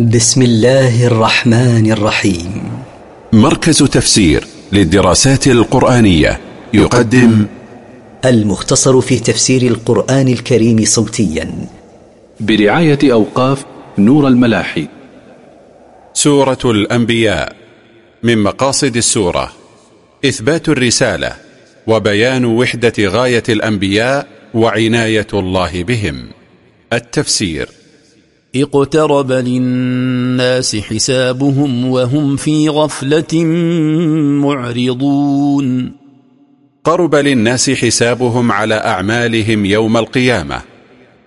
بسم الله الرحمن الرحيم. مركز تفسير للدراسات القرآنية يقدم المختصر في تفسير القرآن الكريم صوتيا. برعاية أوقاف نور الملاحي. سورة الأنبياء من مقاصد السورة. إثبات الرسالة وبيان وحدة غاية الأنبياء وعناية الله بهم. التفسير. اقترب للناس حسابهم وهم في غفلة معرضون. قرب للناس حسابهم على أعمالهم يوم القيامة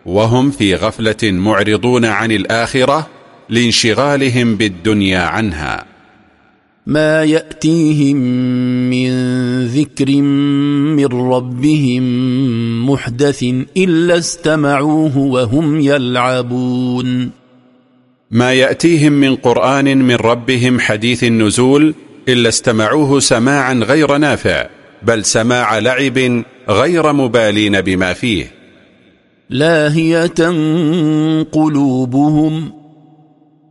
وهم في غفلة معرضون عن الآخرة لانشغالهم بالدنيا عنها. ما يأتيهم من ذكر من ربهم محدث إلا استمعوه وهم يلعبون. ما يأتيهم من قرآن من ربهم حديث النزول إلا استمعوه سماعا غير نافع بل سماع لعب غير مبالين بما فيه. لاهية قلوبهم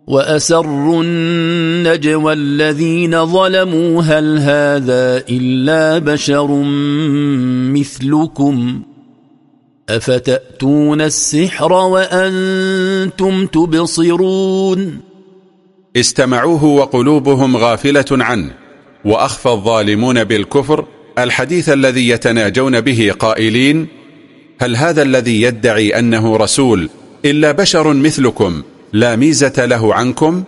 وأسروا النجوى الذين ظلموا هل هذا إلا بشر مثلكم؟ أفتأتون السحر وأنتم تبصرون؟ استمعوه وقلوبهم غافلة عنه وأخفى الظالمون بالكفر الحديث الذي يتناجون به قائلين هل هذا الذي يدعي أنه رسول إلا بشر مثلكم؟ لا ميزة له عنكم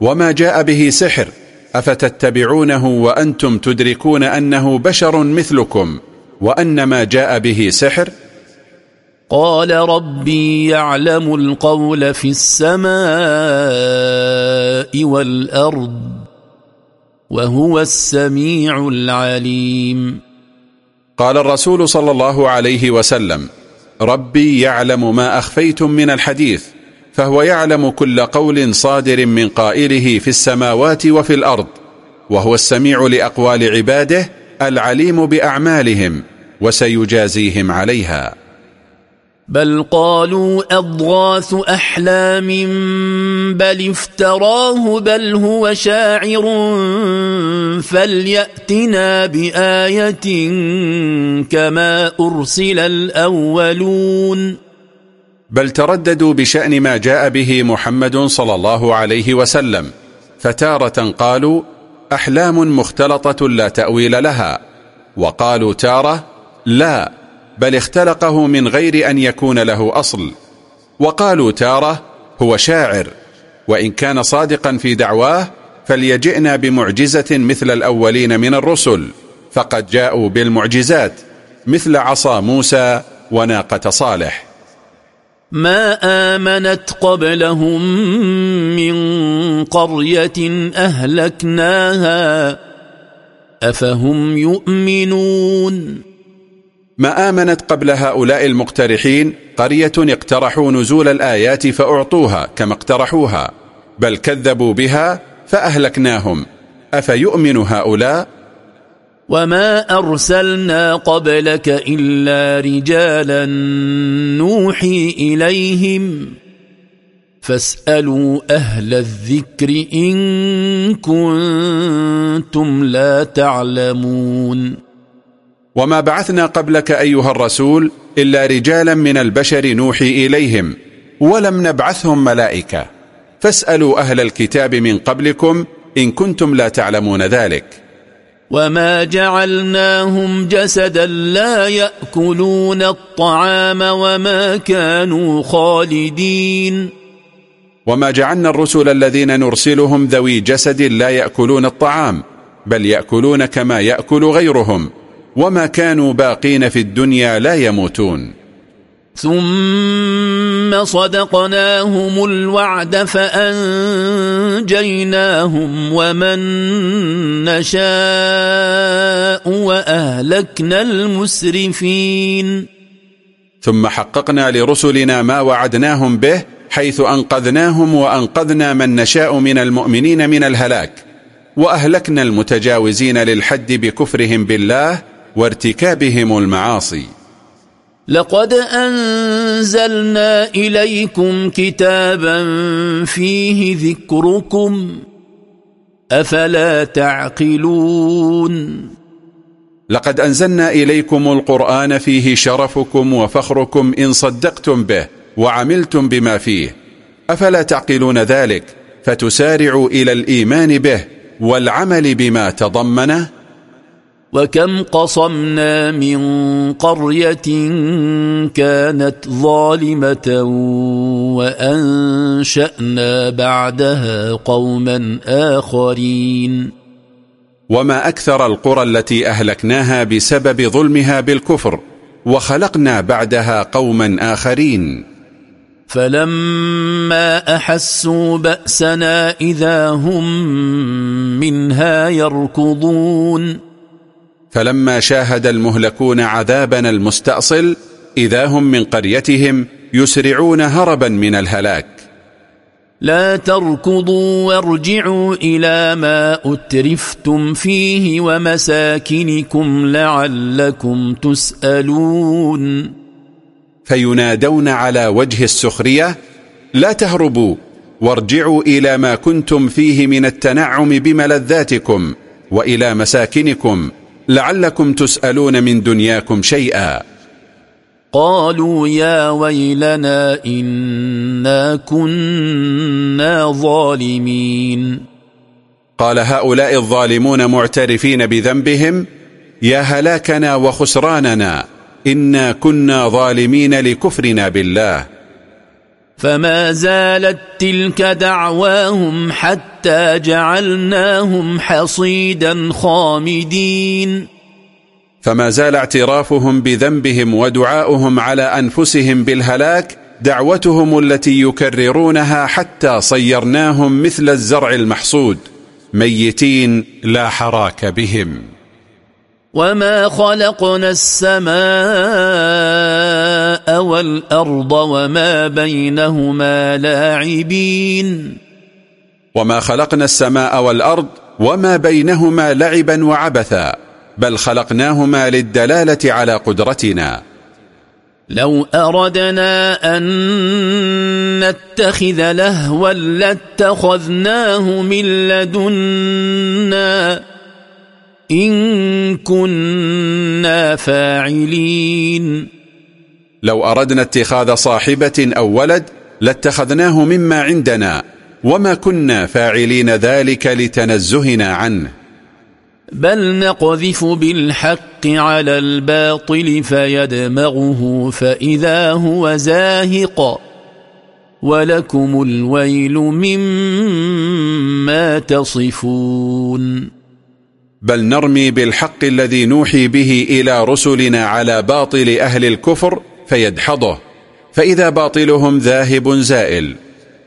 وما جاء به سحر أفتتبعونه وأنتم تدركون أنه بشر مثلكم وأن ما جاء به سحر؟ قال ربي يعلم القول في السماء والأرض وهو السميع العليم. قال الرسول صلى الله عليه وسلم ربي يعلم ما أخفيتم من الحديث فهو يعلم كل قول صادر من قائله في السماوات وفي الأرض وهو السميع لأقوال عباده العليم بأعمالهم وسيجازيهم عليها. بل قالوا أضغاث أحلام بل افتراه بل هو شاعر فليأتنا بآية كما أرسل الأولون. بل ترددوا بشأن ما جاء به محمد صلى الله عليه وسلم فتارة قالوا أحلام مختلطة لا تأويل لها وقالوا تارة لا بل اختلقه من غير أن يكون له أصل وقالوا تارة هو شاعر وإن كان صادقا في دعواه فليجئنا بمعجزة مثل الأولين من الرسل فقد جاءوا بالمعجزات مثل عصا موسى وناقة صالح. ما آمنت قبلهم من قرية أهلكناها أفهم يؤمنون؟ ما آمنت قبل هؤلاء المقترحين قرية اقترحوا نزول الآيات فأعطوها كما اقترحوها بل كذبوا بها فأهلكناهم. أفيؤمن هؤلاء؟ وما أرسلنا قبلك إلا رجالا نوحي إليهم فاسألوا أهل الذكر إن كنتم لا تعلمون وما بعثنا قبلك أيها الرسول إلا رجالا من البشر نوحي إليهم ولم نبعثهم ملائكة فاسألوا أهل الكتاب من قبلكم إن كنتم لا تعلمون ذلك وما جعلناهم جسدا لا يأكلون الطعام وما كانوا خالدين وما جعلنا الرسل الذين نرسلهم ذوي جسد لا يأكلون الطعام بل يأكلون كما يأكل غيرهم وما كانوا باقين في الدنيا لا يموتون ثم صدقناهم الوعد فأنجيناهم ومن نشاء وأهلكنا المسرفين. ثم حققنا لرسلنا ما وعدناهم به حيث أنقذناهم وأنقذنا من نشاء من المؤمنين من الهلاك. وأهلكنا المتجاوزين للحد بكفرهم بالله وارتكابهم المعاصي. لقد أنزلنا إليكم كتابا فيه ذكركم أفلا تعقلون لقد أنزلنا إليكم القرآن فيه شرفكم وفخركم إن صدقتم به وعملتم بما فيه. أفلا تعقلون ذلك؟ فتسارعوا إلى الإيمان به والعمل بما تضمنه وكم قصمنا من قرية كانت ظالمة وأنشأنا بعدها قوما آخرين. وما أكثر القرى التي أهلكناها بسبب ظلمها بالكفر وخلقنا بعدها قوما آخرين. فلما أحسوا بأسنا إذا هم منها يركضون. فلما شاهد المهلكون عذابنا المستأصل إذا هم من قريتهم يسرعون هربا من الهلاك. لا تركضوا وارجعوا إلى ما أترفتم فيه ومساكنكم لعلكم تسألون. فينادون على وجه السخرية لا تهربوا وارجعوا إلى ما كنتم فيه من التنعم بملذاتكم وإلى مساكنكم. لعلكم تسألون من دنياكم شيئا. قالوا يا ويلنا إنا كنا ظالمين. قال هؤلاء الظالمون معترفين بذنبهم يا هلاكنا وخسراننا إنا كنا ظالمين لكفرنا بالله. فما زالت تلك دعواهم حتى جعلناهم حصيدا خامدين. فما زال اعترافهم بذنبهم ودعاؤهم على أنفسهم بالهلاك دعوتهم التي يكررونها حتى صيرناهم مثل الزرع المحصود ميتين لا حراك بهم. وما خلقنا السماء والأرض وما بينهما لاعبين وما خلقنا السماء والأرض وما بينهما لعبا وعبثا بل خلقناهما للدلالة على قدرتنا. لو أردنا أن نتخذ لهوا لاتخذناه من لدنا إن كنا فاعلين. لو أردنا اتخاذ صاحبة أو ولد لاتخذناه مما عندنا وما كنا فاعلين ذلك لتنزهنا عنه. بل نقذف بالحق على الباطل فيدمغه فإذا هو زاهق ولكم الويل مما تصفون. بل نرمي بالحق الذي نوحي به إلى رسلنا على باطل أهل الكفر فيدحضه. فإذا باطلهم ذاهب زائل.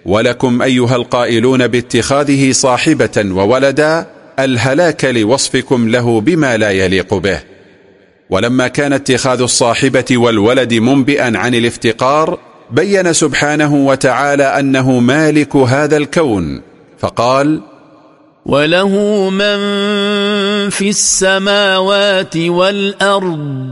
ولكم أيها القائلون باتخاذه صاحبة وولدا الهلاك لوصفكم له بما لا يليق به. ولما كان اتخاذ الصاحبة والولد منبئا عن الافتقار بين سبحانه وتعالى أنه مالك هذا الكون. فقال وله من في السماوات والأرض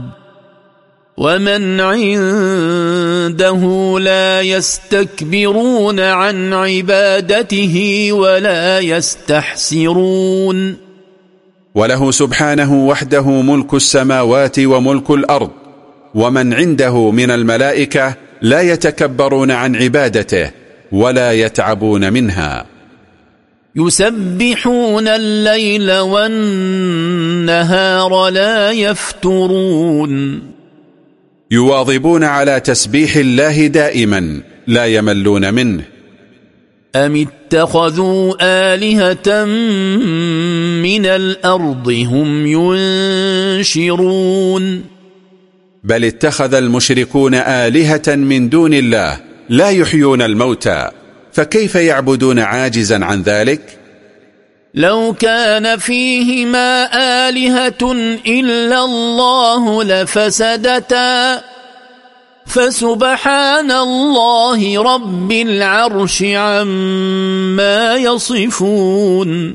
ومن عنده لا يستكبرون عن عبادته ولا يستحسرون. وله سبحانه وحده ملك السماوات وملك الأرض ومن عنده من الملائكة لا يتكبرون عن عبادته ولا يتعبون منها. يسبحون الليل والنهار لا يفترون. يواظبون على تسبيح الله دائما لا يملون منه. أم اتخذوا آلهة من الأرض هم ينشرون؟ بل اتخذ المشركون آلهة من دون الله لا يحيون الموتى. فكيف يعبدون عاجزا عن ذلك؟ لو كان فيهما آلهة إلا الله لفسدتا. فسبحان الله رب العرش عما يصفون.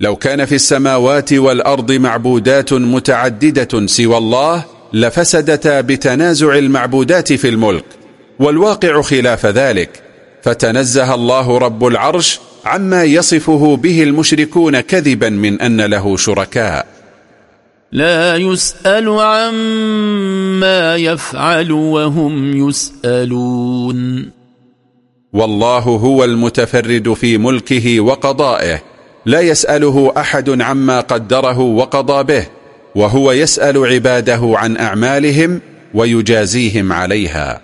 لو كان في السماوات والأرض معبودات متعددة سوى الله لفسدتا بتنازع المعبودات في الملك والواقع خلاف ذلك. فتنزه الله رب العرش عما يصفه به المشركون كذبا من أن له شركاء. لا يسأل عما يفعل وهم يسألون. والله هو المتفرد في ملكه وقضائه لا يسأله أحد عما قدره وقضى به وهو يسأل عباده عن أعمالهم ويجازيهم عليها.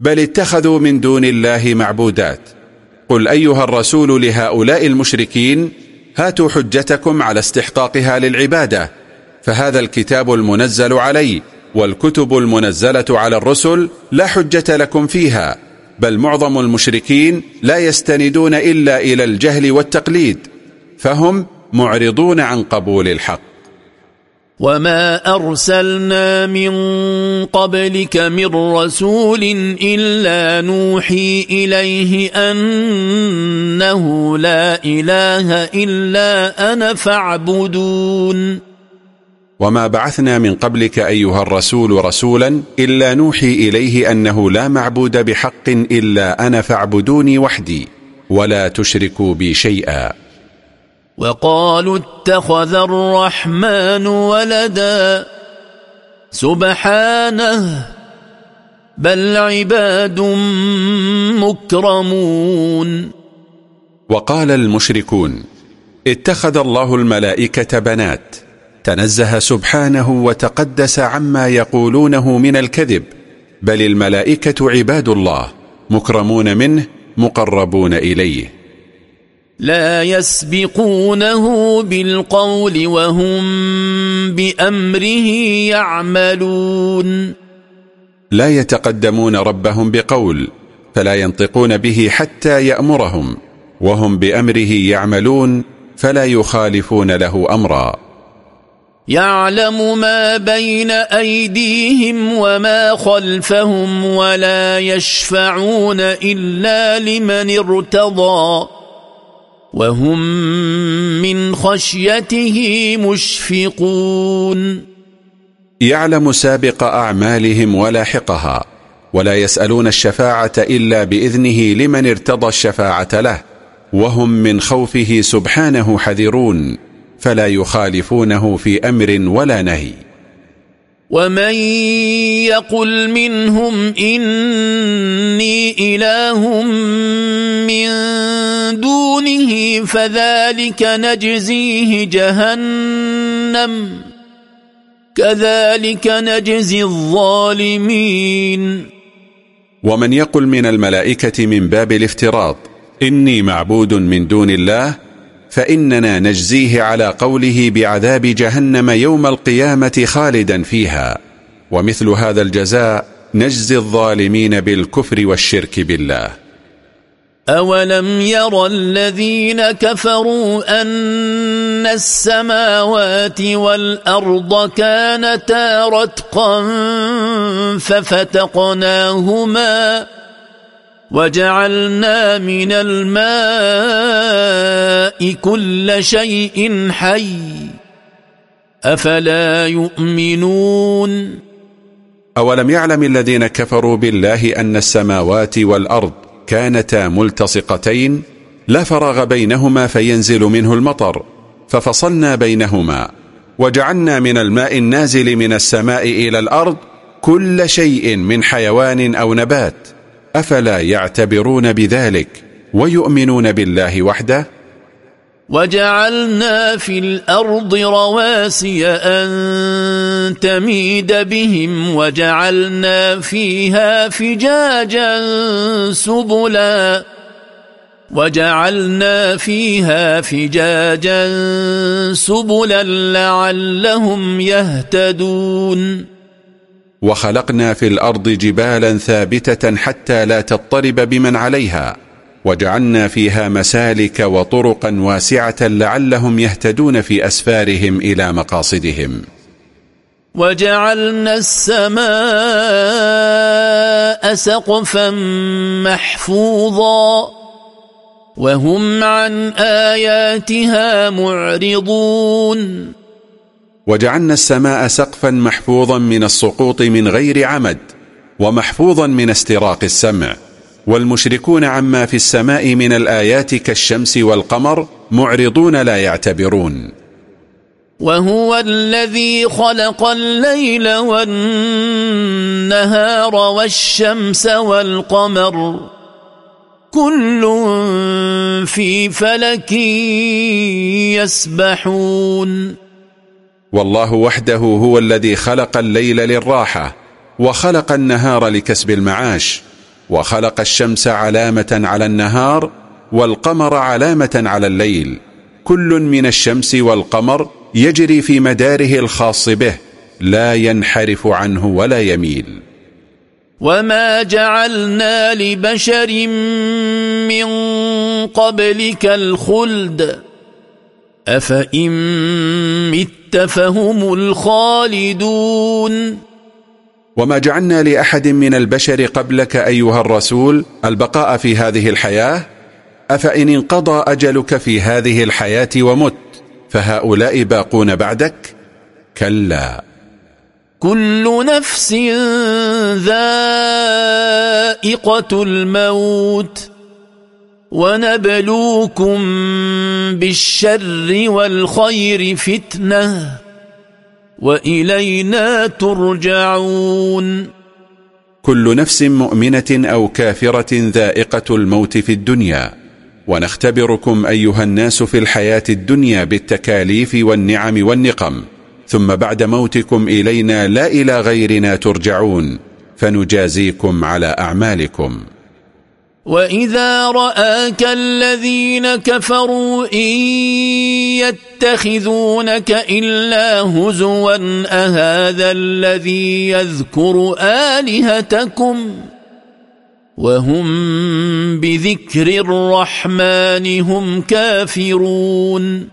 بل اتخذوا من دون الله معبودات. قل أيها الرسول لهؤلاء المشركين هاتوا حجتكم على استحقاقها للعبادة. فهذا الكتاب المنزل علي والكتب المنزلة على الرسل لا حجة لكم فيها. بل معظم المشركين لا يستندون إلا إلى الجهل والتقليد. فهم معرضون عن قبول الحق. وما أرسلنا من قبلك من رسول إلا نوحي إليه أنه لا إله إلا أنا فاعبدون وما بعثنا من قبلك أيها الرسول رسولا إلا نوحي إليه أنه لا معبود بحق إلا أنا فاعبدوني وحدي ولا تشركوا بي شيئا وقالوا اتخذ الرحمن ولدا سبحانه بل عباد مكرمون. وقال المشركون اتخذ الله الملائكة بنات تنزه سبحانه وتقدس عما يقولونه من الكذب بل الملائكة عباد الله مكرمون منه مقربون إليه. لا يسبقونه بالقول وهم بأمره يعملون. لا يتقدمون ربهم بقول فلا ينطقون به حتى يأمرهم وهم بأمره يعملون فلا يخالفون له أمرا. يعلم ما بين أيديهم وما خلفهم ولا يشفعون إلا لمن ارتضى. وهم من خشيته مشفقون. يعلم سابق أعمالهم ولاحقها ولا يسألون الشفاعة إلا بإذنه لمن ارتضى الشفاعة له وهم من خوفه سبحانه حذرون فلا يخالفونه في أمر ولا نهي. ومن يقل منهم إني إله من دونه فذلك نجزيه جهنم كذلك نجزي الظالمين ومن يقل من الملائكة من باب الافتراض إني معبود من دون الله فإننا نجزيه على قوله بعذاب جهنم يوم القيامة خالدا فيها. ومثل هذا الجزاء نجزي الظالمين بالكفر والشرك بالله. أولم ير الذين كفروا أن السماوات والأرض كانتا رتقا ففتقناهما وجعلنا من الماء كل شيء حي أفلا يؤمنون أولم يعلم الذين كفروا بالله أن السماوات والأرض كانتا ملتصقتين لا فراغ بينهما فينزل منه المطر ففصلنا بينهما وجعلنا من الماء النازل من السماء إلى الأرض كل شيء من حيوان أو نبات أفلا يعتبرون بذلك ويؤمنون بالله وحده؟ وجعلنا في الأرض رواسي أن تميد بهم وجعلنا فيها فجاجا سبلا. وجعلنا فيها فجاجا سبلا لعلهم يهتدون. وخلقنا في الأرض جبالا ثابتة حتى لا تضطرب بمن عليها وجعلنا فيها مسالك وطرقا واسعة لعلهم يهتدون في أسفارهم إلى مقاصدهم. وجعلنا السماء سقفا محفوظا وهم عن آياتها معرضون. وجعلنا السماء سقفا محفوظا من السقوط من غير عمد ومحفوظا من استراق السمع. والمشركون عما في السماء من الآيات كالشمس والقمر معرضون لا يعتبرون. وهو الذي خلق الليل والنهار والشمس والقمر. كل في فلك يسبحون. والله وحده هو الذي خلق الليل للراحة وخلق النهار لكسب المعاش وخلق الشمس علامة على النهار والقمر علامة على الليل. كل من الشمس والقمر يجري في مداره الخاص به لا ينحرف عنه ولا يميل. وما جعلنا لبشر من قبلك الخلد أفإن مت فهم الخالدون وما جعلنا لأحد من البشر قبلك أيها الرسول البقاء في هذه الحياة أفإن انقضى أجلك في هذه الحياة ومت فهؤلاء باقون بعدك؟ كلا كل نفس ذائقة الموت ونبلوكم بالشر والخير فتنة وإلينا ترجعون. كل نفس مؤمنة أو كافرة ذائقة الموت في الدنيا ونختبركم أيها الناس في الحياة الدنيا بالتكاليف والنعم والنقم ثم بعد موتكم إلينا لا إلى غيرنا ترجعون فنجازيكم على أعمالكم. وإذا رآك الذين كفروا إن يتخذونك إلا هزوا أهذا الذي يذكر آلهتكم وهم بذكر الرحمن هم كافرون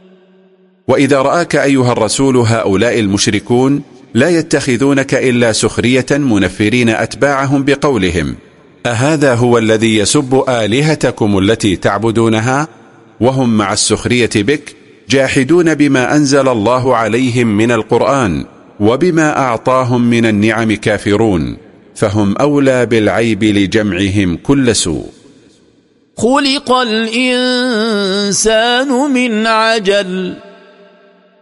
وإذا رآك أيها الرسول هؤلاء المشركون لا يتخذونك إلا سخرية منفرين أتباعهم بقولهم أهذا هو الذي يسب آلهتكم التي تعبدونها؟ وهم مع السخرية بك جاحدون بما أنزل الله عليهم من القرآن وبما أعطاهم من النعم كافرون فهم أولى بالعيب لجمعهم كل سوء. خلق الإنسان من عجل.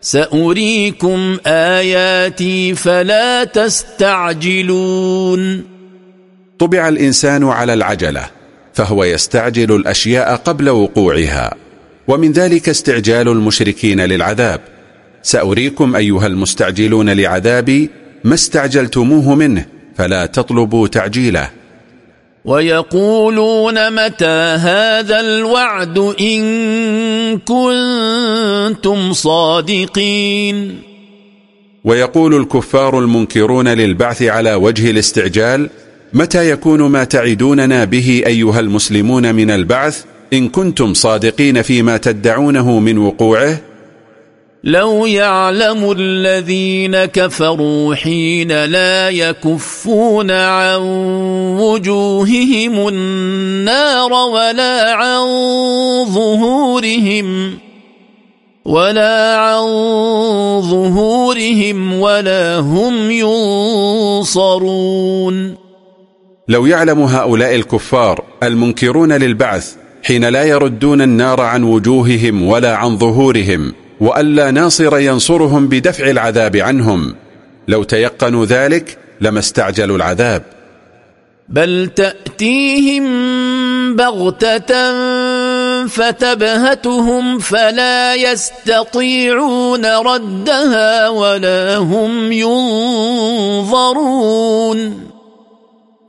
سأريكم آياتي فلا تستعجلون. طبع الإنسان على العجلة فهو يستعجل الأشياء قبل وقوعها. ومن ذلك استعجال المشركين للعذاب. سأريكم أيها المستعجلون لعذابي ما استعجلتموه منه فلا تطلبوا تعجيله. ويقولون متى هذا الوعد إن كنتم صادقين؟ ويقول الكفار المنكرون للبعث على وجه الاستعجال متى يكون ما تعدوننا به أيها المسلمون من البعث إن كنتم صادقين فيما تدعونه من وقوعه؟ لو يعلم الذين كفروا حين لا يكفون عن وجوههم النار ولا عن ظهورهم ولا عن ظهورهم ولا هم ينصرون. لو يعلم هؤلاء الكفار المنكرون للبعث حين لا يردون النار عن وجوههم ولا عن ظهورهم وألا ناصر ينصرهم بدفع العذاب عنهم لو تيقنوا ذلك لما استعجلوا العذاب. بل تأتيهم بغتة فتبهتهم فلا يستطيعون ردها ولا هم ينظرون.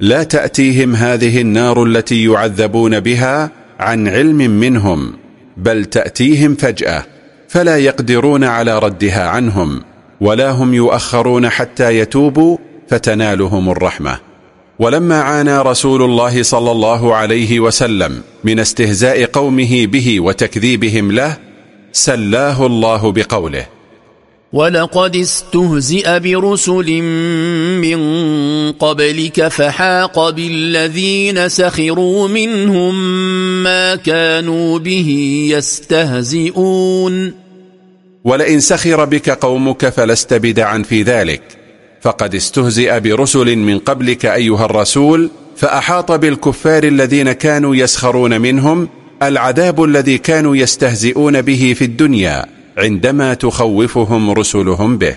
لا تأتيهم هذه النار التي يعذبون بها عن علم منهم بل تأتيهم فجأة فلا يقدرون على ردها عنهم ولا هم يؤخرون حتى يتوبوا فتنالهم الرحمة. ولما عانى رسول الله صلى الله عليه وسلم من استهزاء قومه به وتكذيبهم له سلاه الله بقوله. ولقد استهزئ برسل من قبلك فحاق بالذين سخروا منهم ما كانوا به يستهزئون ولئن سخر بك قومك فلست بدعا في ذلك. فقد استهزئ برسل من قبلك أيها الرسول فأحاط بالكفار الذين كانوا يسخرون منهم العذاب الذي كانوا يستهزئون به في الدنيا. عندما تخوفهم رسلهم به.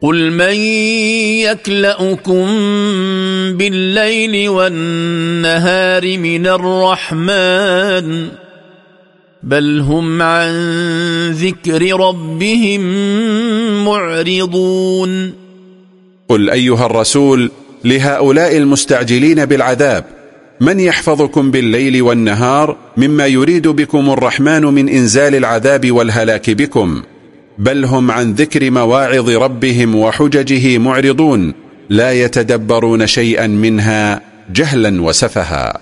قل من يكلأكم بالليل والنهار من الرحمن بل هم عن ذكر ربهم معرضون. قل أيها الرسول لهؤلاء المستعجلين بالعذاب من يحفظكم بالليل والنهار مما يريد بكم الرحمن من إنزال العذاب والهلاك بكم. بل هم عن ذكر مواعظ ربهم وحججه معرضون لا يتدبرون شيئا منها جهلا وسفها.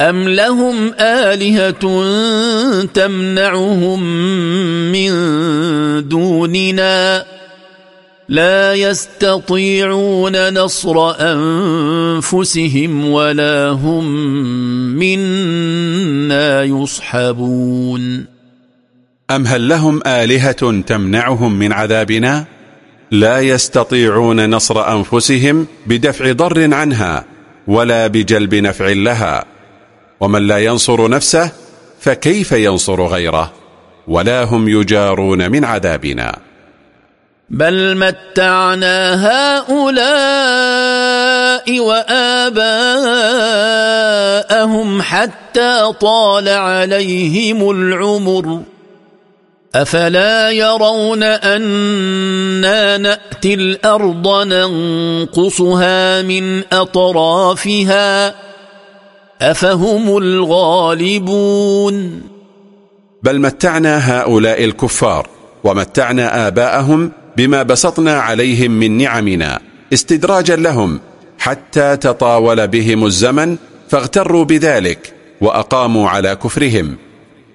أم لهم آلهة تمنعهم من دوننا؟ لا يستطيعون نصر أنفسهم ولا هم منا يصحبون. أم هل لهم آلهة تمنعهم من عذابنا؟ لا يستطيعون نصر أنفسهم بدفع ضر عنها ولا بجلب نفع لها. ومن لا ينصر نفسه فكيف ينصر غيره؟ ولا هم يجارون من عذابنا. بل متعنا هؤلاء وآباءهم حتى طال عليهم العمر. أفلا يرون أنا نأتي الأرض ننقصها من أطرافها؟ أفهم الغالبون. بل متعنا هؤلاء الكفار ومتعنا آباءهم بما بسطنا عليهم من نعمنا استدراجا لهم حتى تطاول بهم الزمن فاغتروا بذلك وأقاموا على كفرهم.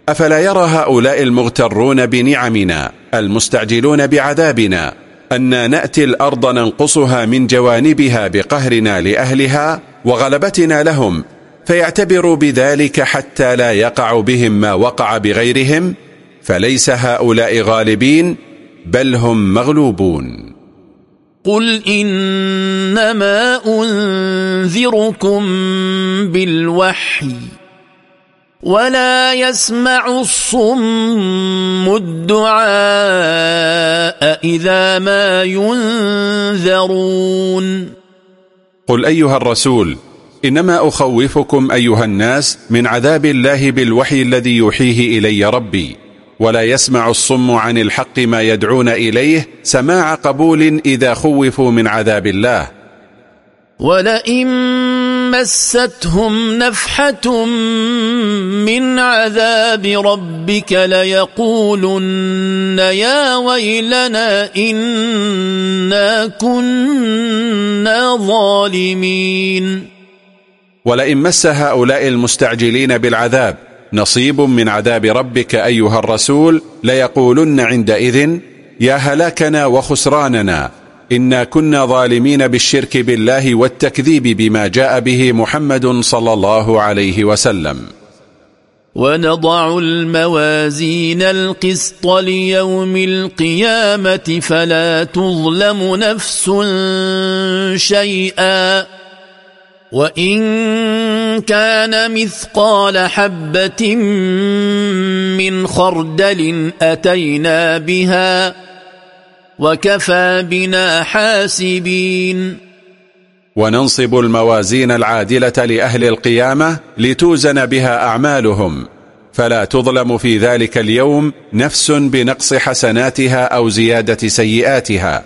أفلا يرى هؤلاء المغترون بنعمنا المستعجلون بعذابنا أن نأتي الأرض ننقصها من جوانبها بقهرنا لأهلها وغلبتنا لهم فيعتبروا بذلك حتى لا يقع بهم ما وقع بغيرهم؟ فليس هؤلاء غالبين بل هم مغلوبون. قل إنما أنذركم بالوحي ولا يسمع الصم الدعاء إذا ما ينذرون. قل أيها الرسول إنما أخوفكم أيها الناس من عذاب الله بالوحي الذي يوحيه إلي ربي. ولا يسمع الصم عن الحق ما يدعون إليه سماع قبول إذا خوفوا من عذاب الله. ولئن مستهم نفحة من عذاب ربك ليقولن يا ويلنا إنا كنا ظالمين. ولئن مس هؤلاء المستعجلين بالعذاب نصيب من عذاب ربك أيها الرسول ليقولن عندئذ يا هلاكنا وخسراننا إنا كنا ظالمين بالشرك بالله والتكذيب بما جاء به محمد صلى الله عليه وسلم. ونضع الموازين القسط ليوم القيامة فلا تظلم نفس شيئا. وإن كان مثقال حبة من خردل أتينا بها وكفى بنا حاسبين وننصب الموازين العادلة لأهل القيامة لتوزن بها أعمالهم فلا تظلم في ذلك اليوم نفس بنقص حسناتها أو زيادة سيئاتها.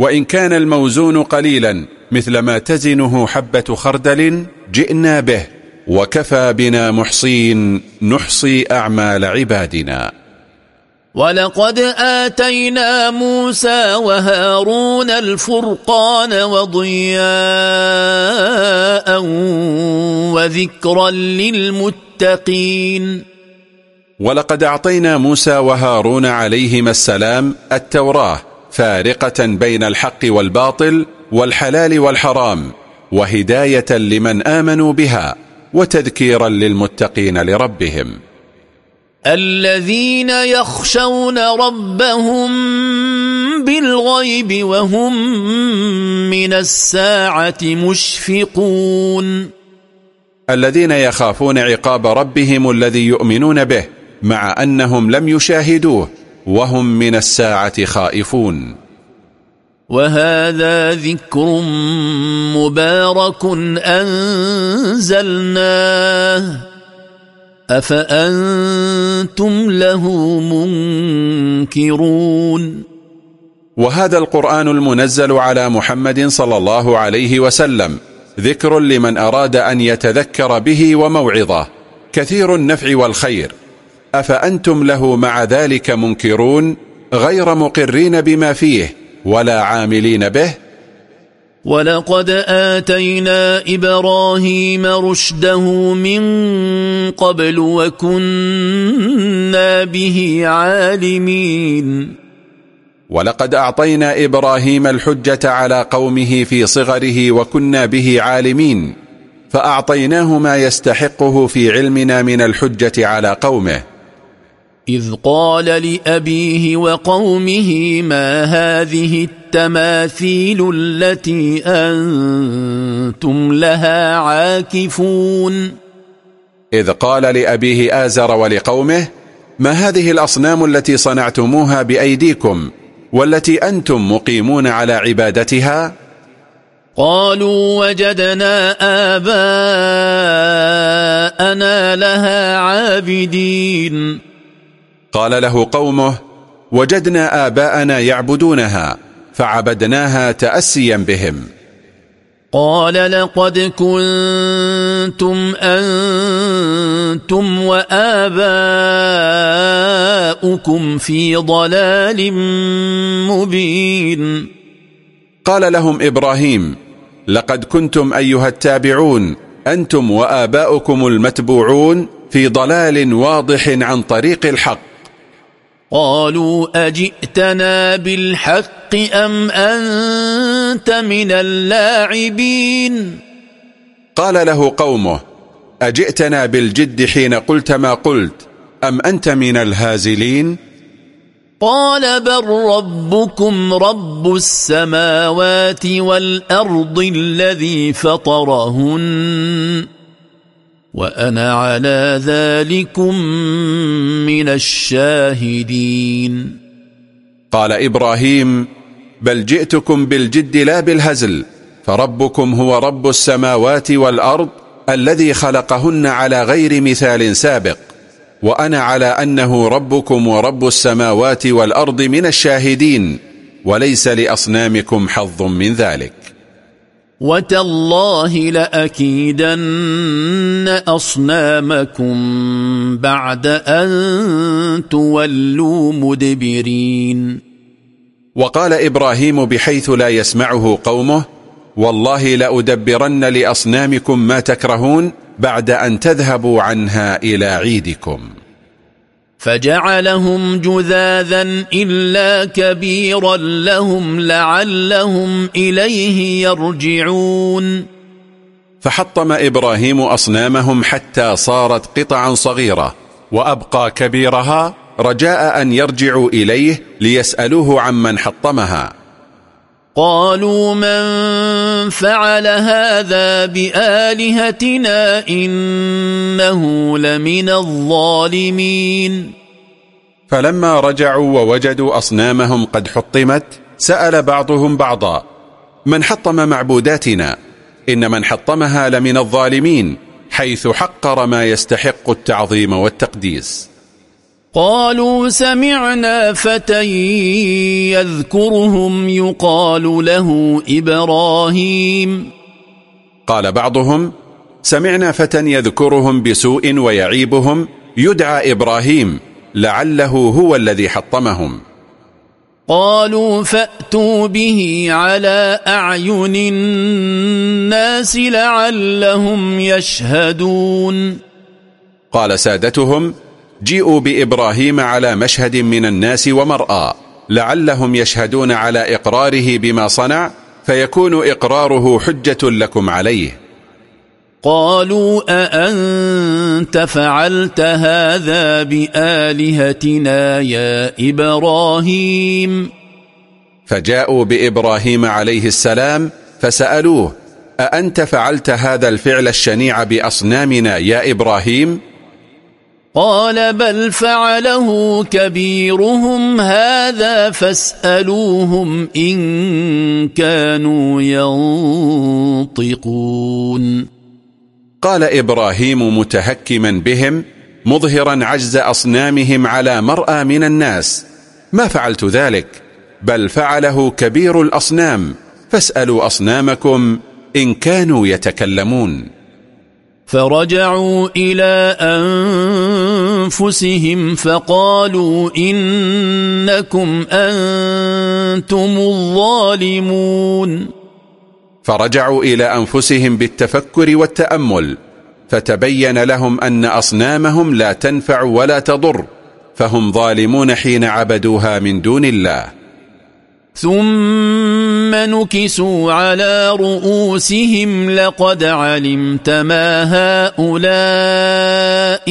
وإن كان الموزون قليلا مثل ما تزنه حبة خردل جئنا به وكفى بنا محصين نحصي أعمال عبادنا. ولقد آتينا موسى وهارون الفرقان وضياء وذكرا للمتقين. ولقد أعطينا موسى وهارون عليهما السلام التوراة فارقة بين الحق والباطل والحلال والحرام وهداية لمن آمنوا بها وتذكيرا للمتقين لربهم. الذين يخشون ربهم بالغيب وهم من الساعة مشفقون. الذين يخافون عقاب ربهم الذي يؤمنون به مع أنهم لم يشاهدوه وهم من الساعة خائفون. وهذا ذكر مبارك أنزلناه. أفأنتم له منكرون؟ وهذا القرآن المنزل على محمد صلى الله عليه وسلم ذكر لمن أراد أن يتذكر به وموعظة. كثير النفع والخير. أفأنتم له مع ذلك منكرون غير مقرين بما فيه ولا عاملين به؟ ولقد آتينا إبراهيم رشده من قبل وكنا به عالمين. ولقد أعطينا إبراهيم الحجة على قومه في صغره وكنا به عالمين فأعطيناه ما يستحقه في علمنا من الحجة على قومه. إذ قال لأبيه وقومه ما هذه التماثيل التي أنتم لها عاكفون؟ إذ قال لأبيه آزر ولقومه ما هذه الأصنام التي صنعتموها بأيديكم والتي أنتم مقيمون على عبادتها؟ قالوا وجدنا آباءنا لها عابدين. قال له قومه وجدنا آباءنا يعبدونها فعبدناها تأسيا بهم. قال لقد كنتم أنتم وآباؤكم في ضلال مبين. قال لهم إبراهيم لقد كنتم أيها التابعون أنتم وآباؤكم المتبوعون في ضلال واضح عن طريق الحق. قالوا أجئتنا بالحق أم أنت من اللاعبين؟ قال له قومه أجئتنا بالجد حين قلت ما قلت أم أنت من الهازلين؟ قال بل ربكم رب السماوات والأرض الذي فطرهن. وأنا على ذلكم من الشاهدين. قال إبراهيم بل جئتكم بالجد لا بالهزل فربكم هو رب السماوات والأرض الذي خلقهن على غير مثال سابق وأنا على أنه ربكم ورب السماوات والأرض من الشاهدين وليس لأصنامكم حظ من ذلك. وتالله لأكيدن أصنامكم بعد أن تولوا مدبرين. وقال إبراهيم بحيث لا يسمعه قومه والله لأدبرن لأصنامكم ما تكرهون بعد أن تذهبوا عنها إلى عيدكم. فجعلهم جذاذا إلا كبيرا لهم لعلهم إليه يرجعون. فحطم إبراهيم أصنامهم حتى صارت قطعا صغيرة وأبقى كبيرها رجاء أن يرجعوا إليه ليسألوه عمن حطمها. قالوا من فعل هذا بآلهتنا إنه لمن الظالمين. فلما رجعوا ووجدوا أصنامهم قد حطمت سأل بعضهم بعضا من حطم معبوداتنا؟ إن من حطمها لمن الظالمين حيث حقر ما يستحق التعظيم والتقديس. قالوا سمعنا فتى يذكرهم يقال له إبراهيم. قال بعضهم سمعنا فتى يذكرهم بسوء ويعيبهم يدعى إبراهيم لعله هو الذي حطمهم. قالوا فأتوا به على أعين الناس لعلهم يشهدون. قال سادتهم جيءوا بإبراهيم على مشهد من الناس ومرأى لعلهم يشهدون على إقراره بما صنع فيكون إقراره حجة لكم عليه قالوا أأنت فعلت هذا بآلهتنا يا إبراهيم فجاءوا بإبراهيم عليه السلام فسألوه أأنت فعلت هذا الفعل الشنيع بأصنامنا يا إبراهيم؟ قال بل فعله كبيرهم هذا فاسألوهم إن كانوا ينطقون. قال إبراهيم متهكما بهم مظهرا عجز أصنامهم على مرأى من الناس. ما فعلت ذلك؟ بل فعله كبير الأصنام. فاسألوا أصنامكم إن كانوا يتكلمون. فرجعوا إلى أنفسهم فقالوا إنكم أنتم الظالمون. فرجعوا إلى أنفسهم بالتفكر والتأمل فتبين لهم أن أصنامهم لا تنفع ولا تضر فهم ظالمون حين عبدوها من دون الله. ثم نكسوا على رؤوسهم لقد علمت ما هؤلاء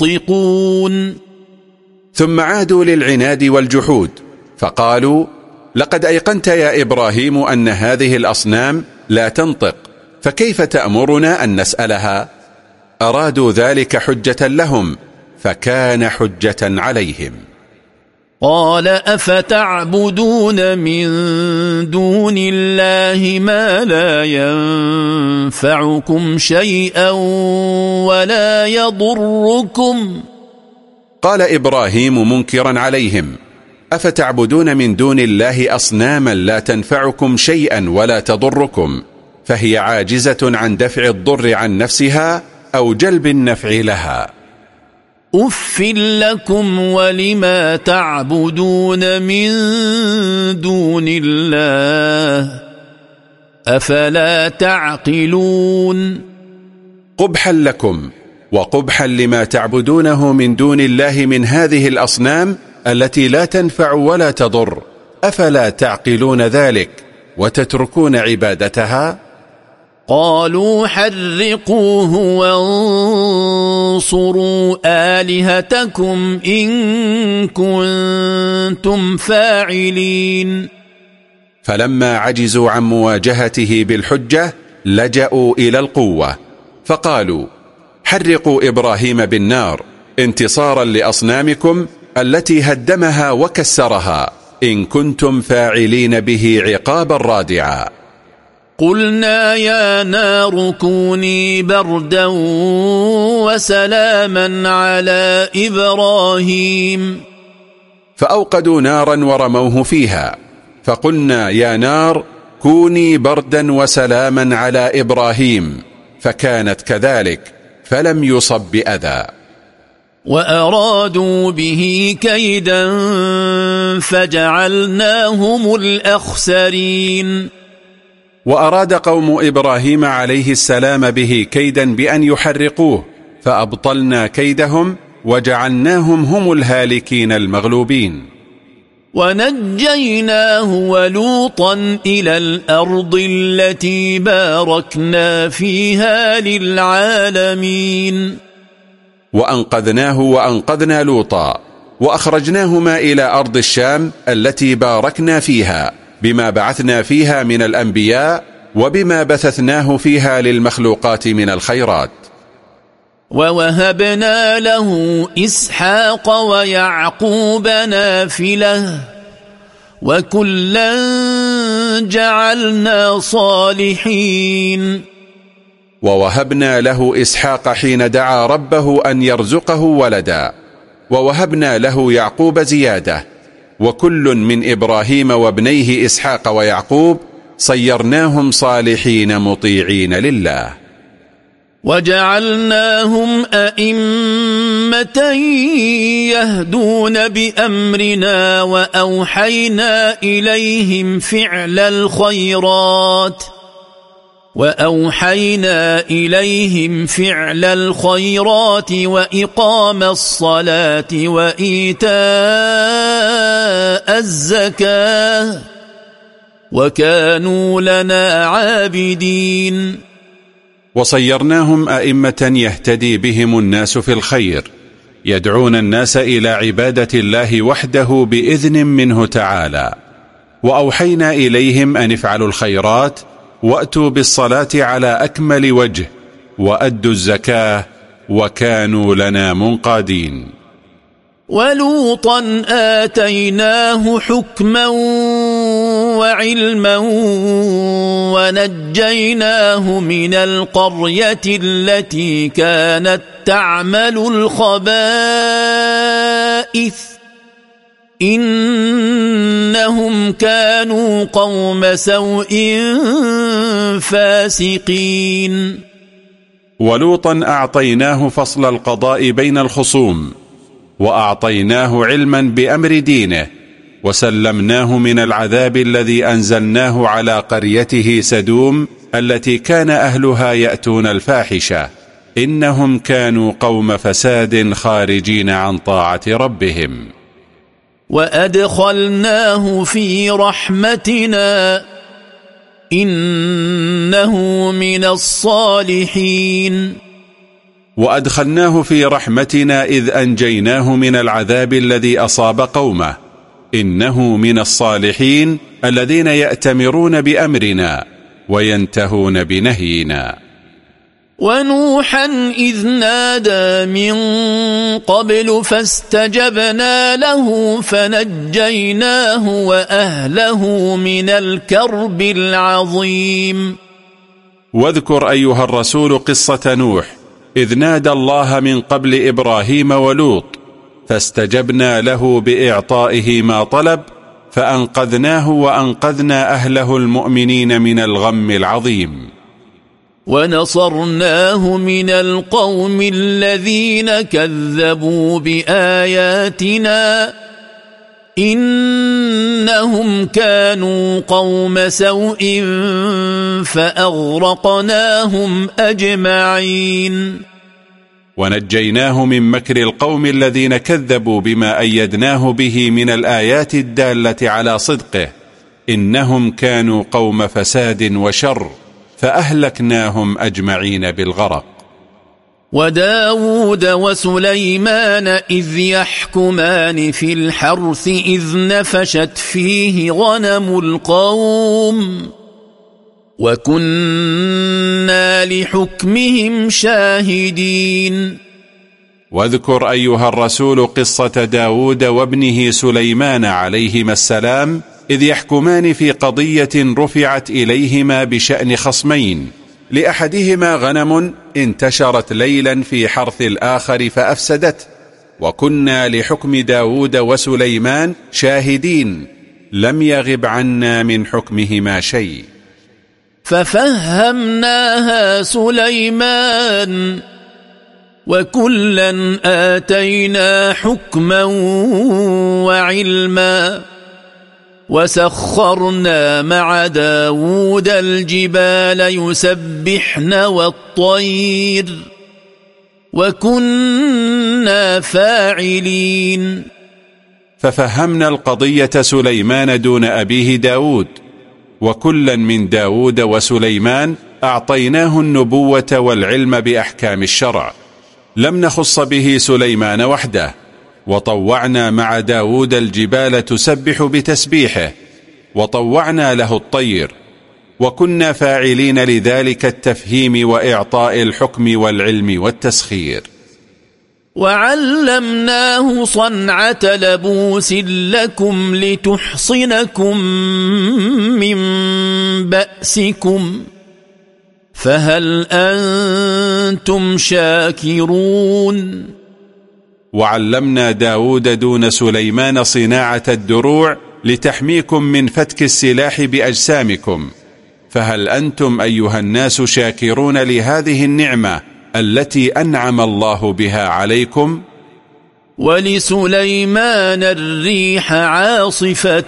ينطقون. ثم عادوا للعناد والجحود فقالوا لقد أيقنت يا إبراهيم أن هذه الأصنام لا تنطق فكيف تأمرنا أن نسألها؟ أرادوا ذلك حجة لهم فكان حجة عليهم. قال أفتعبدون من دون الله ما لا ينفعكم شيئا ولا يضركم؟ قال إبراهيم منكرا عليهم أفتعبدون من دون الله أصناما لا تنفعكم شيئا ولا تضركم فهي عاجزة عن دفع الضر عن نفسها أو جلب النفع لها. أف لكم ولما تعبدون من دون الله أفلا تعقلون قبحا لكم وقبحا لما تعبدونه من دون الله من هذه الأصنام التي لا تنفع ولا تضر أفلا تعقلون ذلك وتتركون عبادتها قالوا حرقوه وانصروا آلهتكم إن كنتم فاعلين. فلما عجزوا عن مواجهته بالحجة لجأوا إلى القوة فقالوا حرقوا إبراهيم بالنار انتصارا لأصنامكم التي هدمها وكسرها إن كنتم فاعلين به عقابا رادعا. قلنا يا نار كوني بردا وسلاما على إبراهيم. فأوقدوا نارا ورموه فيها. فقلنا يا نار كوني بردا وسلاما على إبراهيم. فكانت كذلك فلم يصب بأذى. وأرادوا به كيدا فجعلناهم الأخسرين. وأراد قوم إبراهيم عليه السلام به كيدا بأن يحرقوه فأبطلنا كيدهم وجعلناهم هم الهالكين المغلوبين. ونجيناه ولوطا إلى الأرض التي باركنا فيها للعالمين. وأنقذناه وأنقذنا لوطا وأخرجناهما إلى أرض الشام التي باركنا فيها. بما بعثنا فيها من الأنبياء وبما بثثناه فيها للمخلوقات من الخيرات. ووهبنا له إسحاق ويعقوب نافلة وكلا جعلنا صالحين. ووهبنا له إسحاق حين دعا ربه أن يرزقه ولدا. ووهبنا له يعقوب زيادة. وكل من إبراهيم وابنيه إسحاق ويعقوب صيرناهم صالحين مطيعين لله. وجعلناهم أئمة يهدون بأمرنا وأوحينا إليهم فعل الخيرات. وأوحينا إليهم فعل الخيرات وإقام الصلاة وإيتاء الزكاة وكانوا لنا عابدين. وصيرناهم أئمة يهتدي بهم الناس في الخير يدعون الناس إلى عبادة الله وحده بإذن منه تعالى. وأوحينا إليهم أن افعلوا الخيرات وأتوا بالصلاة على أكمل وجه وأدوا الزكاة وكانوا لنا منقادين. ولوطا آتيناه حكما وعلما ونجيناه من القرية التي كانت تعمل الخبائث. إنهم كانوا قوم سوء فاسقين. ولوطا أعطيناه فصل القضاء بين الخصوم وأعطيناه علما بأمر دينه وسلمناه من العذاب الذي أنزلناه على قريته سدوم التي كان أهلها يأتون الفاحشة. إنهم كانوا قوم فساد خارجين عن طاعة ربهم. وأدخلناه في رحمتنا إنه من الصالحين وأدخلناه في رحمتنا إذ أنجيناه من العذاب الذي أصاب قومه. إنه من الصالحين الذين يأتمرون بأمرنا وينتهون بنهينا. ونوحا إذ نادى من قبل فاستجبنا له فنجيناه وأهله من الكرب العظيم. واذكر أيها الرسول قصة نوح. إذ نادى الله من قبل إبراهيم ولوط فاستجبنا له بإعطائه ما طلب فأنقذناه وأنقذنا أهله المؤمنين من الغم العظيم. ونصرناه من القوم الذين كذبوا بآياتنا إنهم كانوا قوم سوء فأغرقناهم أجمعين. ونجيناه من مكر القوم الذين كذبوا بما أيدناه به من الآيات الدالة على صدقه إنهم كانوا قوم فساد وشر. فأهلكناهم أجمعين بالغرق. وداود وسليمان إذ يحكمان في الحرث إذ نفشت فيه غنم القوم وكنا لحكمهم شاهدين. واذكر أيها الرسول قصة داود وابنه سليمان عليهما السلام إذ يحكمان في قضية رفعت إليهما بشأن خصمين. لأحدهما غنم انتشرت ليلا في حرث الآخر فأفسدته وكنا لحكم داود وسليمان شاهدين. لم يغب عنا من حكمهما شيء. ففهمناها سليمان. وكلا آتينا حكما وعلما. وسخرنا مع داود الجبال يسبحن والطير وكنا فاعلين. ففهمنا القضية سليمان دون أبيه داود وكلا من داود وسليمان أعطيناه النبوة والعلم بأحكام الشرع. لم نخص به سليمان وحده. وطوعنا مع داود الجبال تسبح بتسبيحه وطوعنا له الطير وكنا فاعلين لذلك التفهيم وإعطاء الحكم والعلم والتسخير. وعلمناه صنعة لبوس لكم لتحصنكم من بأسكم فهل أنتم شاكرون؟ وعلمنا داود دون سليمان صناعة الدروع لتحميكم من فتك السلاح بأجسامكم. فهل أنتم أيها الناس شاكرون لهذه النعمة التي أنعم الله بها عليكم؟ ولسليمان الريح عاصفة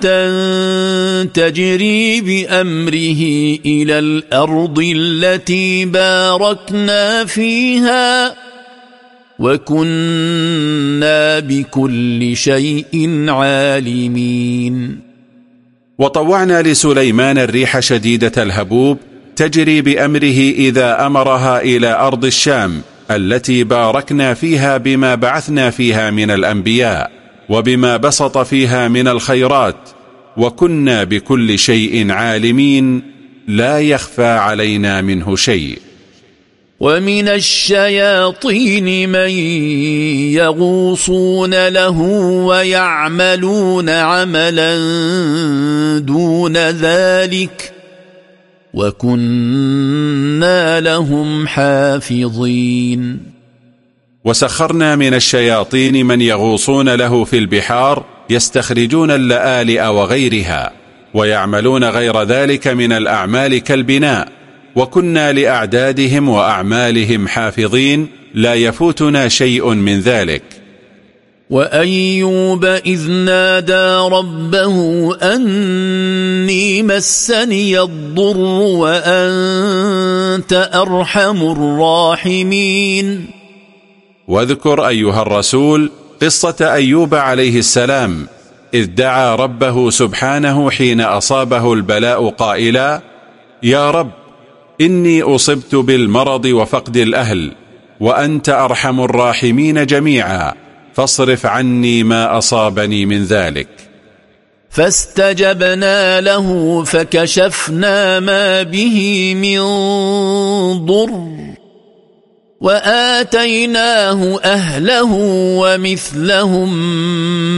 تجري بأمره إلى الأرض التي باركنا فيها. وكنا بكل شيء عالمين وطوعنا لسليمان الريح شديدة الهبوب تجري بأمره إذا أمرها إلى أرض الشام التي باركنا فيها بما بعثنا فيها من الأنبياء وبما بسط فيها من الخيرات وكنا بكل شيء عالمين لا يخفى علينا منه شيء ومن الشياطين من يغوصون له ويعملون عملا دون ذلك وكنا لهم حافظين. وسخرنا من الشياطين من يغوصون له في البحار يستخرجون اللآلئ وغيرها ويعملون غير ذلك من الأعمال كالبناء. وكنا لأعدادهم وأعمالهم حافظين لا يفوتنا شيء من ذلك. وأيوب إذ نادى ربه أني مسني الضر وأنت أرحم الراحمين. واذكر أيها الرسول قصة أيوب عليه السلام إذ دعا ربه سبحانه حين أصابه البلاء قائلا يا رب إني أصبت بالمرض وفقد الأهل وأنت أرحم الراحمين جميعا فاصرف عني ما أصابني من ذلك. فاستجبنا له فكشفنا ما به من ضر وآتيناه أهله ومثلهم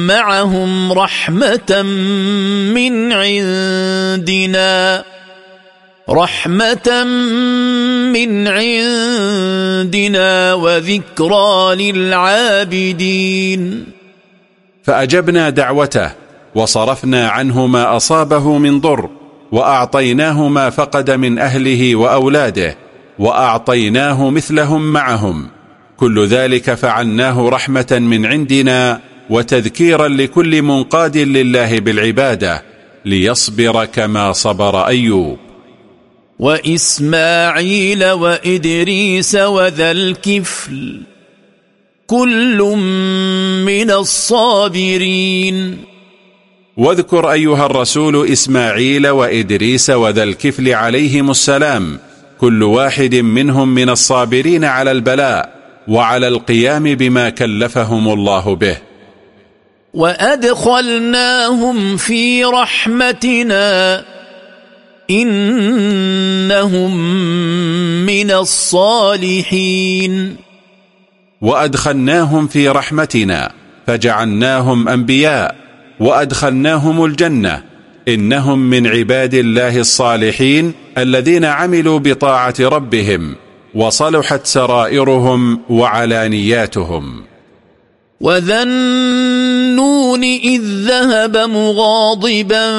معهم رحمة من عندنا. رحمة من عندنا وذكرى للعابدين. فأجبنا دعوته وصرفنا عنه ما أصابه من ضر وأعطيناه ما فقد من أهله وأولاده وأعطيناه مثلهم معهم. كل ذلك فعلناه رحمة من عندنا وتذكيرا لكل منقاد لله بالعبادة ليصبر كما صبر أيوب. وإسماعيل وإدريس وذا الكفل كل من الصابرين. واذكر أيها الرسول إسماعيل وإدريس وذا الكفل عليهم السلام كل واحد منهم من الصابرين على البلاء وعلى القيام بما كلفهم الله به. وأدخلناهم في رحمتنا. إنهم من الصالحين. وأدخلناهم في رحمتنا فجعلناهم أنبياء وأدخلناهم الجنة. إنهم من عباد الله الصالحين الذين عملوا بطاعة ربهم وصلحت سرائرهم وعلانياتهم. وذا النون إذ ذهب مغاضبا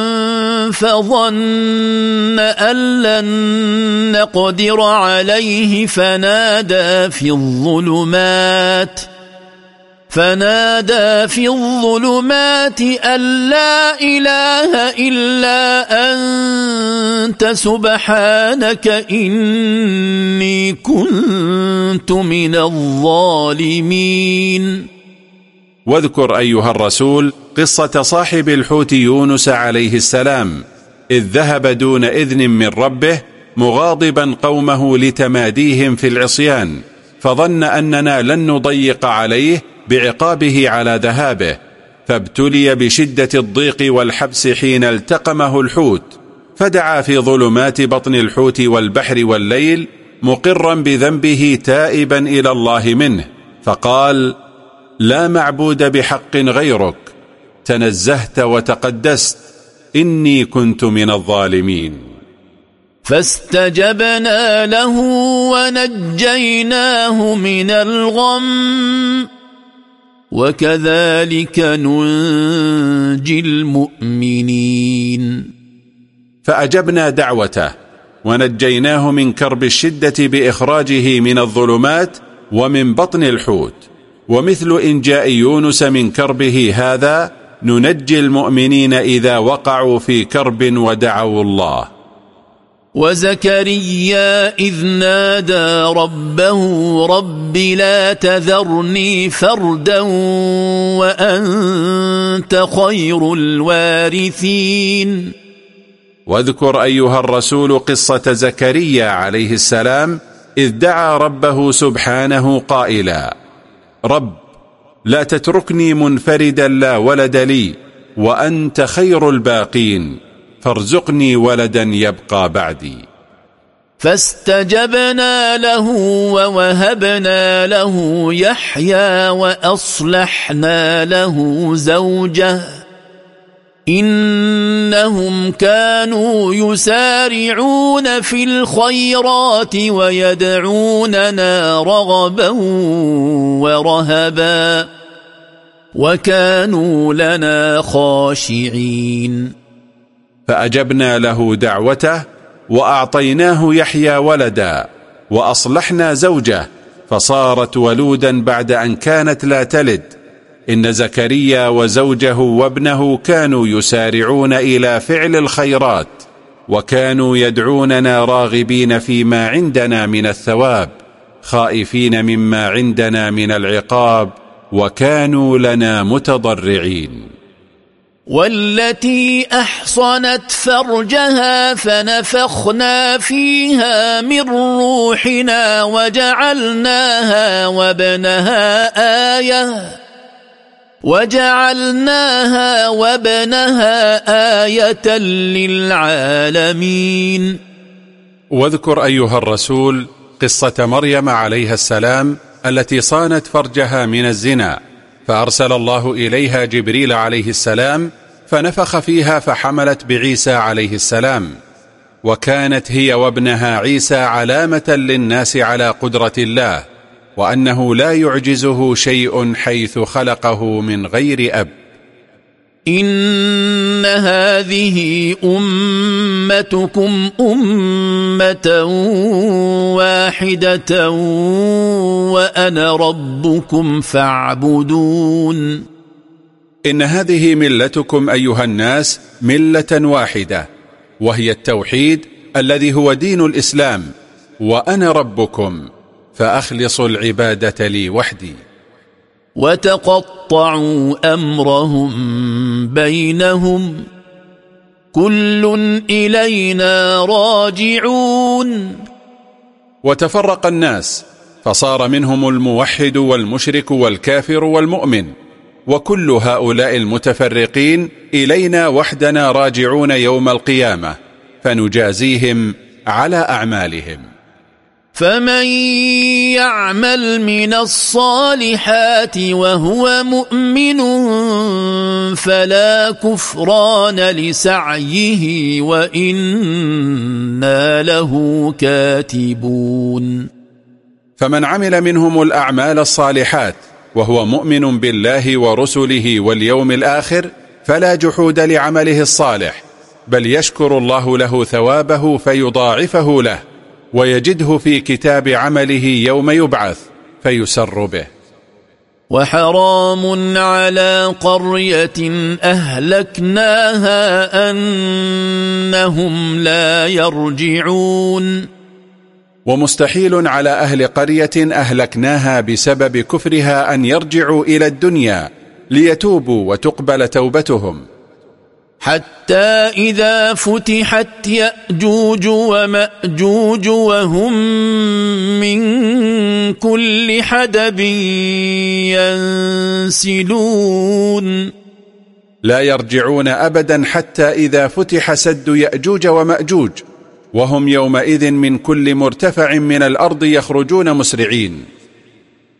فظن أن لن نقدر عليه فنادى في الظلمات فنادى في الظلمات أن لا إله إلا أنت سبحانك إني كنت من الظالمين. واذكر أيها الرسول قصة صاحب الحوت يونس عليه السلام إذ ذهب دون إذن من ربه مغاضبا قومه لتماديهم في العصيان فظن أننا لن نضيق عليه بعقابه على ذهابه فابتلي بشدة الضيق والحبس حين التقمه الحوت فدعا في ظلمات بطن الحوت والبحر والليل مقرا بذنبه تائبا إلى الله منه فقال لا معبود بحق غيرك تنزهت وتقدست إني كنت من الظالمين. فاستجبنا له ونجيناه من الغم وكذلك ننجي المؤمنين. فأجبنا دعوته ونجيناه من كرب الشدة بإخراجه من الظلمات ومن بطن الحوت ومثل إنجاء يونس من كربه هذا ننجي المؤمنين إذا وقعوا في كرب ودعوا الله. وزكريا إذ نادى ربه رب لا تذرني فردا وأنت خير الوارثين. واذكر أيها الرسول قصة زكريا عليه السلام إذ دعا ربه سبحانه قائلا رب لا تتركني منفردا لا ولد لي وأنت خير الباقين فارزقني ولدا يبقى بعدي. فاستجبنا له ووهبنا له يحيى وأصلحنا له زوجه. إنهم كانوا يسارعون في الخيرات ويدعوننا رغبا ورهبا. وكانوا لنا خاشعين. فأجبنا له دعوته وأعطيناه يحيى ولدا وأصلحنا زوجه فصارت ولودا بعد أن كانت لا تلد. إن زكريا وزوجه وابنه كانوا يسارعون إلى فعل الخيرات وكانوا يدعوننا راغبين فيما عندنا من الثواب خائفين مما عندنا من العقاب وكانوا لنا متضرعين. والتي أحصنت فرجها فنفخنا فيها من روحنا وجعلناها وابنها آيةً. وجعلناها وابنها آية للعالمين. واذكر أيها الرسول قصة مريم عليها السلام التي صانت فرجها من الزنا فأرسل الله إليها جبريل عليه السلام فنفخ فيها فحملت بعيسى عليه السلام. وكانت هي وابنها عيسى علامة للناس على قدرة الله وأنه لا يعجزه شيء حيث خلقه من غير أب. إن هذه أمتكم أمة واحدة وأنا ربكم فاعبدون. إن هذه ملتكم أيها الناس ملة واحدة وهي التوحيد الذي هو دين الإسلام وأنا ربكم فأخلصوا العبادة لي وحدي. وتقطعوا أمرهم بينهم كل إلينا راجعون. وتفرق الناس فصار منهم الموحد والمشرك والكافر والمؤمن وكل هؤلاء المتفرقين إلينا وحدنا راجعون يوم القيامة فنجازيهم على أعمالهم. فمن يعمل من الصالحات وهو مؤمن فلا كفران لسعيه وإنا له كاتبون فمن عمل منهم الأعمال الصالحات وهو مؤمن بالله ورسله واليوم الآخر فلا جحود لعمله الصالح بل يشكر الله له ثوابه فيضاعفه له ويجده في كتاب عمله يوم يبعث فيسر به. وحرام على قرية أهلكناها أنهم لا يرجعون. ومستحيل على أهل قرية أهلكناها بسبب كفرها أن يرجعوا إلى الدنيا ليتوبوا وتقبل توبتهم. حتى إذا فتحت يأجوج ومأجوج وهم من كل حدب ينسلون. لا يرجعون أبدا حتى إذا فتح سد يأجوج ومأجوج وهم يومئذ من كل مرتفع من الأرض يخرجون مسرعين.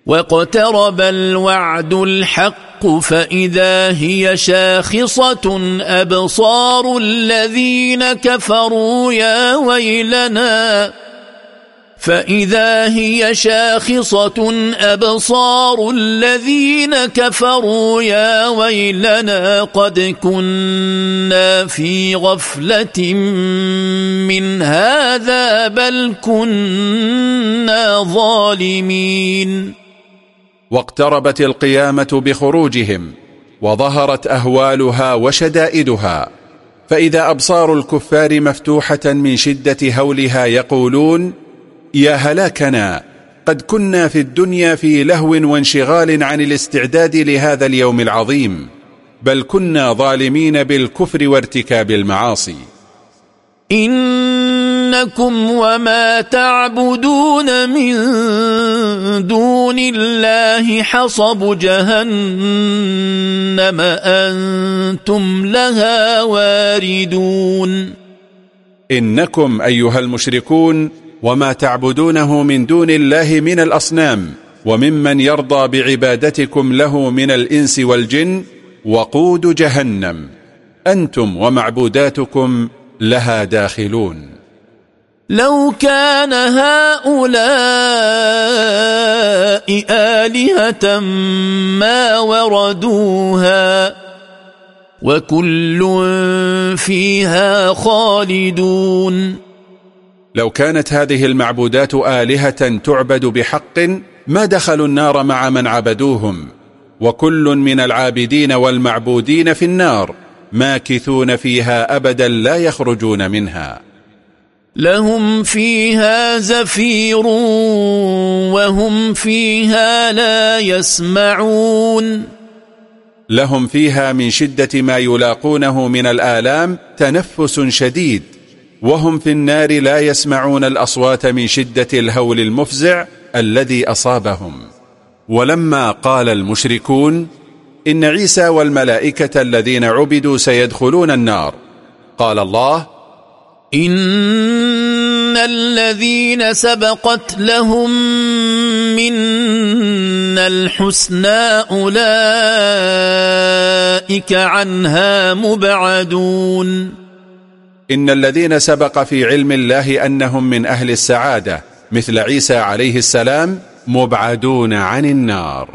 واقترب الوعد الحق فإذا هي شاخصة أبصار الذين كفروا يا ويلنا فإذا هي شاخصة أبصار الذين كفروا يا ويلنا قد كنا في غفلة من هذا بل كنا ظالمين واقتربت القيامة بخروجهم وظهرت أهوالها وشدائدها. فإذا أبصار الكفار مفتوحة من شدة هولها يقولون يا هلاكنا قد كنا في الدنيا في لهو وانشغال عن الاستعداد لهذا اليوم العظيم بل كنا ظالمين بالكفر وارتكاب المعاصي. إنكم وما تعبدون من دون الله حصب جهنم أنتم لها واردون. إنكم أيها المشركون وما تعبدونه من دون الله من الأصنام وممن يرضى بعبادتكم له من الإنس والجن وقود جهنم. أنتم ومعبوداتكم لها داخلون. لو كان هؤلاء آلهة ما وردوها وكل فيها خالدون. لو كانت هذه المعبودات آلهة تعبد بحق ما دخلوا النار مع من عبدوهم. وكل من العابدين والمعبودين في النار ماكثون فيها أبدا لا يخرجون منها. لهم فيها زفير وهم فيها لا يسمعون. لهم فيها من شدة ما يلاقونه من الآلام تنفس شديد وهم في النار لا يسمعون الأصوات من شدة الهول المفزع الذي أصابهم. ولما قال المشركون إن عيسى والملائكة الذين عبدوا سيدخلون النار قال الله إن الذين سبقت لهم من الحسنى أولئك عنها مبعدون إن الذين سبق في علم الله أنهم من أهل السعادة مثل عيسى عليه السلام مبعدون عن النار.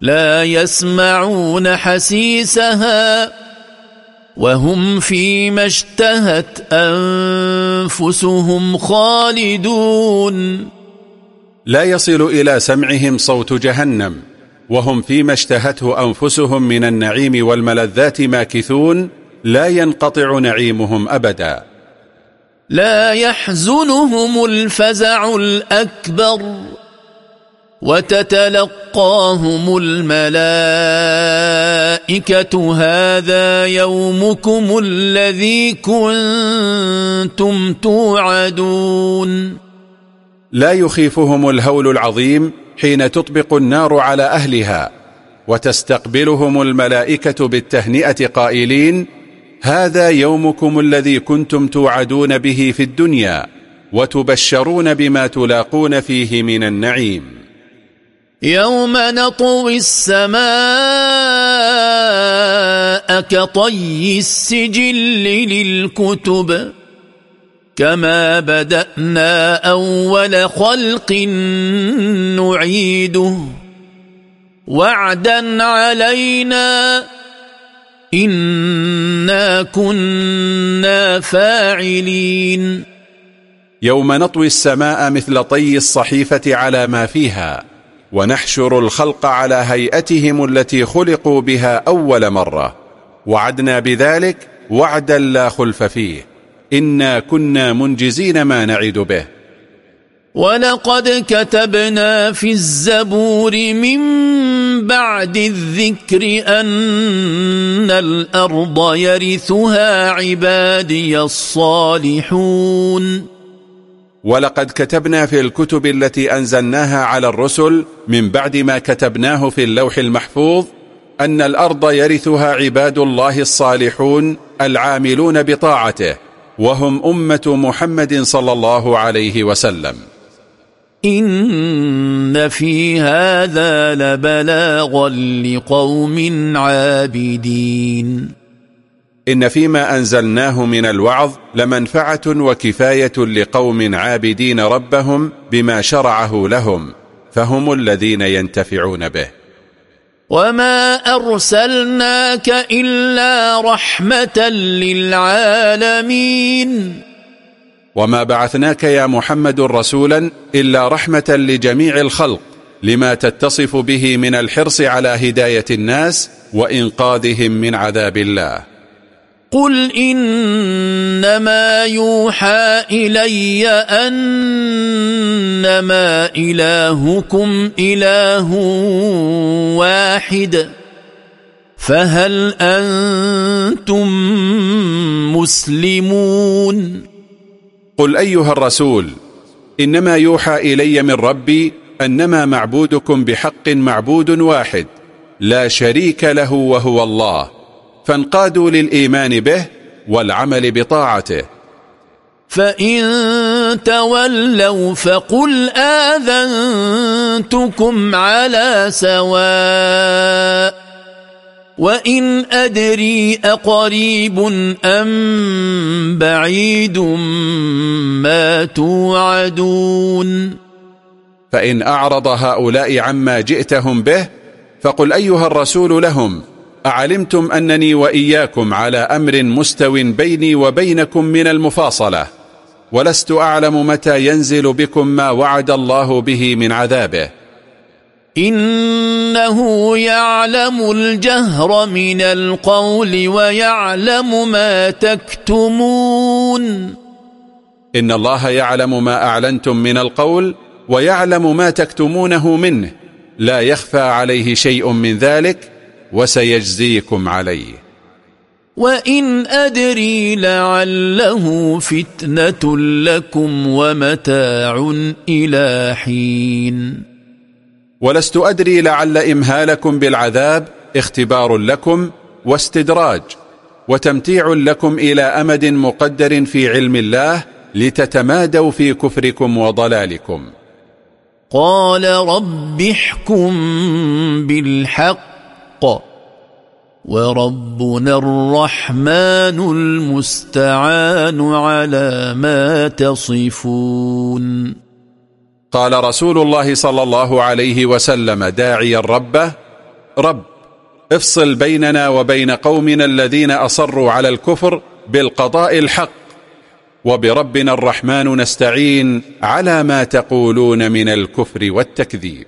لا يسمعون حسيسها وهم فيما اشتهت أنفسهم خالدون. لا يصل إلى سمعهم صوت جهنم وهم فيما اشتهته أنفسهم من النعيم والملذات ماكثون لا ينقطع نعيمهم أبدا. لا يحزنهم الفزع الأكبر. وتتلقاهم الملائكة هذا يومكم الذي كنتم توعدون. لا يخيفهم الهول العظيم حين تطبق النار على أهلها وتستقبلهم الملائكة بالتهنئة قائلين هذا يومكم الذي كنتم توعدون به في الدنيا وتبشرون بما تلاقون فيه من النعيم. يوم نطوي السماء كطي السجل للكتب كما بدأنا أول خلق نعيده. وعدا علينا إنا كنا فاعلين. يوم نطوي السماء مثل طي الصحيفة على ما فيها. ونحشر الخلق على هيئتهم التي خلقوا بها أول مرة. وعدنا بذلك وعدا لا خلف فيه. إنا كنا منجزين ما نعد به. ولقد كتبنا في الزبور من بعد الذكر أن الأرض يرثها عبادي الصالحون. ولقد كتبنا في الكتب التي أنزلناها على الرسل من بعد ما كتبناه في اللوح المحفوظ أن الأرض يرثها عباد الله الصالحون العاملون بطاعته وهم أمة محمد صلى الله عليه وسلم. إن في هذا لبلاغا لقوم عابدين. إن فيما أنزلناه من الوعظ لمنفعة وكفاية لقوم عابدين ربهم بما شرعه لهم فهم الذين ينتفعون به. وما أرسلناك إلا رحمة للعالمين. وما بعثناك يا محمد رسولا إلا رحمة لجميع الخلق لما تتصف به من الحرص على هداية الناس وإنقاذهم من عذاب الله. قل إنما يوحى إلي أنما إلهكم إله واحد فهل أنتم مسلمون قل أيها الرسول إنما يوحى إلي من ربي أنما معبودكم بحق معبود واحد لا شريك له وهو الله فانقادوا للإيمان به والعمل بطاعته. فإن تولوا فقل آذنتكم على سواء. وإن أدري أقريب أم بعيد ما توعدون. فإن أعرض هؤلاء عما جئتهم به فقل أيها الرسول لهم أعلمتم أنني وإياكم على أمر مستو بيني وبينكم من المفاصلة ولست أعلم متى ينزل بكم ما وعد الله به من عذابه. إنه يعلم الجهر من القول ويعلم ما تكتمون. إن الله يعلم ما أعلنتم من القول ويعلم ما تكتمونه منه لا يخفى عليه شيء من ذلك وسيجزيكم عليه. وإن أدري لعله فتنة لكم ومتاع إلى حين. ولست أدري لعل إمهالكم بالعذاب اختبار لكم واستدراج وتمتيع لكم إلى أمد مقدر في علم الله لتتمادوا في كفركم وضلالكم. قال رب احكم بالحق وربنا الرحمن المستعان على ما تصفون. قال رسول الله صلى الله عليه وسلم داعيا ربه رب افصل بيننا وبين قومنا الذين أصروا على الكفر بالقضاء الحق. وبربنا الرحمن نستعين على ما تقولون من الكفر والتكذيب.